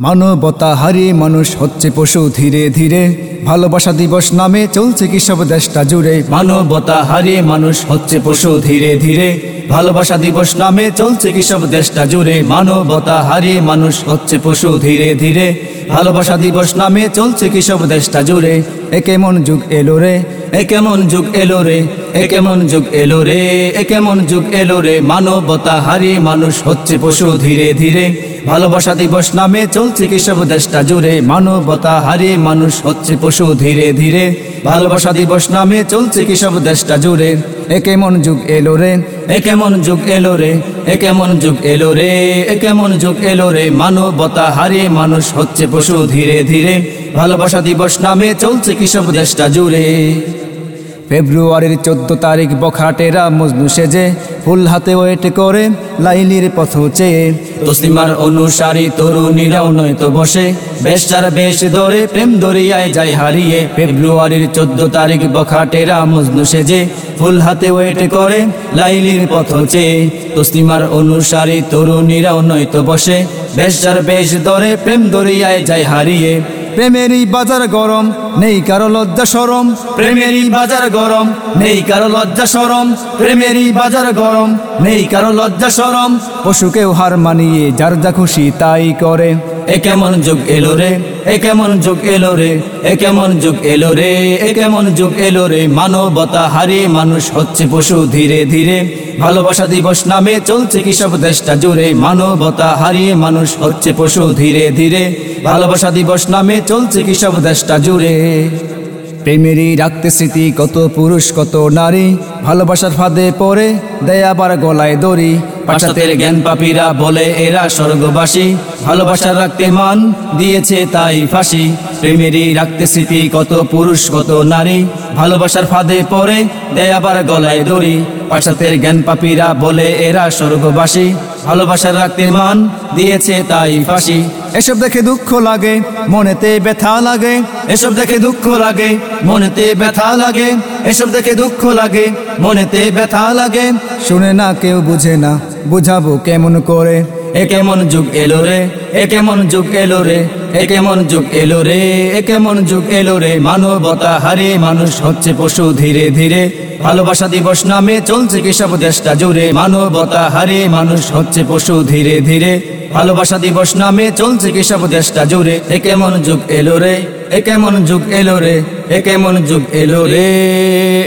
মানবতা হারিয়ে মানুষ হচ্ছে পশু ধীরে ধীরে। ভালোবাসা দিবস নামে চলছে কি সব দেশটা জুড়ে। মানবতা হারিয়ে মানুষ হচ্ছে পশু ধীরে ধীরে। ভালোবাসা দিবস নামে চলছে কি সব দেশটা জুড়ে। মানবতা হারিয়ে মানুষ হচ্ছে পশু ধীরে ধীরে। ভালোবাসা দিবস নামে চলছে কি সব দেশটা জুড়ে। এ কেমন যুগ এলো রে? এ কেমন যুগ এলো রে? এ কেমন যুগ এলো রে? এ কেমন যুগ এলো রে? মানবতা হারিয়ে মানুষ হচ্ছে পশু ধীরে ধীরে। ভালোবাসা দিবস নামে চলছে কি সব দেশটা জুড়ে। মানবতা হারিয়ে মানুষ হচ্ছে পশু ধীরে ধীরে। ভালোবাসা দিবস নামে চলছে কি সব দেশটা জুড়ে। এ কেমন যুগ এলো রে? এ কেমন যুগ এলো রে? এ কেমন যুগ এলো রে? এ কেমন যুগ এলো রে? মানবতা হারিয়ে মানুষ হচ্ছে পশু ধীরে ধীরে। ভালোবাসা দিবস নামে চলছে কি সব দেশটা জুড়ে। ফেব্রুয়ারির চোদ্দ তারিখ বখাটেরা মজনু সেজে, ফুল হাতে ওয়েট করে লাইলির পথ চেয়ে তসলিমার অনুসারী তরুণীরাও নয়তো বসে, বেশ চার বেশ ধরে প্রেম দরিয়ায় যায় হারিয়ে। ফেব্রুয়ারির চোদ্দ তারিখ বখাটেরা মজনু সেজে, ফুল হাতে ওয়েট করে লাইলির পথ চেয়ে তসলিমার অনুসারী তরুণীরাও নয়তো বসে, বেশ চার বেশ ধরে প্রেম দরিয়ায় যায় হারিয়ে। প্রেমেরই বাজার গরম, নেই কারও লজ্জা সরম। প্রেমেরই বাজার গরম, নেই কারও লজ্জা সরম। প্রেমেরই বাজার গরম, নেই কারও লজ্জা সরম। পশুকেও হার মানিয়ে যার যা খুশি তাই করে। এ কেমন যুগ এলো রে? এ কেমন যুগ এলো রে? এ কেমন যুগ এলো রে? এ কেমন যুগ এলো রে? মানবতা হারিয়ে মানুষ হচ্ছে পশু ধীরে ধীরে। ভালোবাসা দিবস নামে চলছে কি সব দেশটা জুড়ে? মানবতা হারিয়ে মানুষ হচ্ছে পশু ধীরে ধীরে। ভালোবাসা দিবস নামে চলছে কি সব দেশটা জুড়ে? প্রেমেরই রাখতে স্মৃতি কত পুরুষ কত নারী। ভালোবাসার ফাঁদে পড়ে দেয় আবার গলায় দড়ি। পাশাতের জ্ঞান পাপীরা বলে এরা স্বর্গবাসী। ভালোবাসা রাখতে মান দিয়েছে তাই ফাঁসি। প্রেমেরই রাখতে স্মৃতি কত পুরুষ কত নারী ভালোবাসার ফাঁদে পরে দেয় আবার গলায় দড়ি। পাশাতের জ্ঞান পাপীরা বলে এরা স্বর্গবাসী ভালোবাসার রাখতে মান দিয়েছে তাই ফাঁসি। এসব দেখে দুঃখ লাগে মনেতে ব্যথা লাগে। এসব দেখে দুঃখ লাগে মনেতে ব্যথা লাগে। এসব দেখে দুঃখ লাগে মনেতে ব্যথা লাগে। শুনে না কেউ বুঝে না বুঝাবো কেমন করে? এ কেমন যুগ এলো রে এ কেমন যুগ এলো রে? কেমন যুগ এলো রে? এ কেমন যুগ এলো রে? মানবতা হারিয়ে মানুষ হচ্ছে পশু ধীরে ধীরে। ভালোবাসা দিবস নামে চলছে কি সব দেশটা জুড়ে। মানবতা হারিয়ে মানুষ হচ্ছে পশু ধীরে ধীরে। ভালোবাসা দিবস নামে চলছে কি সব দেশটা জুড়ে। এ কেমন যুগ এলো রে? এ কেমন যুগ এলো রে? এ কেমন যুগ এলো রে?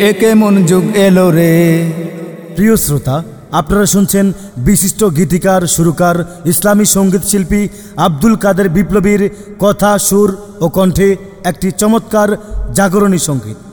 এ কেমন যুগ এলো রে? প্রিয় শ্রোতা আপনারা শুনছেন বিশিষ্ট গীতিকার, সুরকার, ইসলামী সংগীত শিল্পী আব্দুল কাদের বিপ্লবীর কথা, সুর ও কণ্ঠে একটি চমৎকার জাগরণী সংগীত।